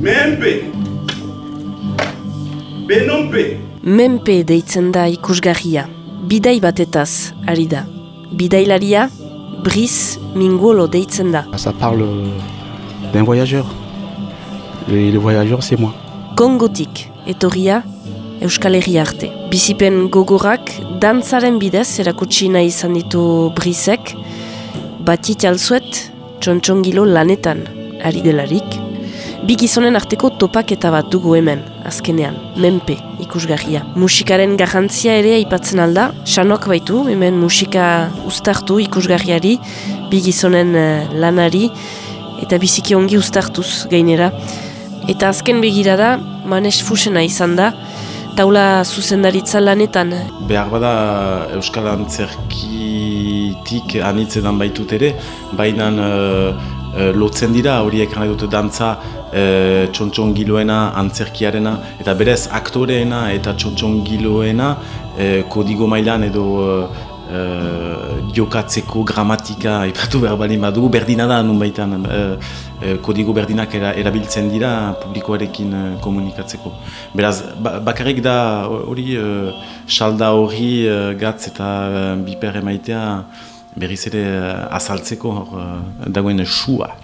Menpe. Benonpe. Menpe deitzen da ikusgarria. Bidai batetaz, ari da. Bidailaria, Brice Minguolo deitzen da. Ça parle d'un voyageur. Et le voyageur, c'est moi. Kongotik, etorria, Euskal Herri arte. Bizipen gogorak, dantzaren bidez erakutsi nahi izan ditu Brizek, batit alzuet, txontxongilo lanetan, ari delarik. Bi gizonen arteko topaketa bat dugu hemen, azkenean, menpe ikusgarria. Musikaren garrantzia ere aipatzen alda, xanok baitu, hemen musika ustartu ikusgarriari, bi gizonen eh, lanari, eta biziki ongi ustartuz gainera. Eta azken begirada, manes fusena izan da, taula zuzendaritza lanetan. Behar bada Euskal Antzerkitik anitzetan baitut ere, baina lotzen dira horiek nahi dute dantza e, txontxongiloena, antzerkiarena, eta berez aktoreena eta txontxongiloena e, kodigo mailan edo e, jokatzeko gramatika ipatu behar bali badugu, berdina da nun baitan e, e, kodigo berdinak era, erabiltzen dira publikoarekin komunikatzeko. Beraz, ba, bakarrik da hori salda hori gatz eta biper emaitea berriz ere azaltzeko hor dagoen sua.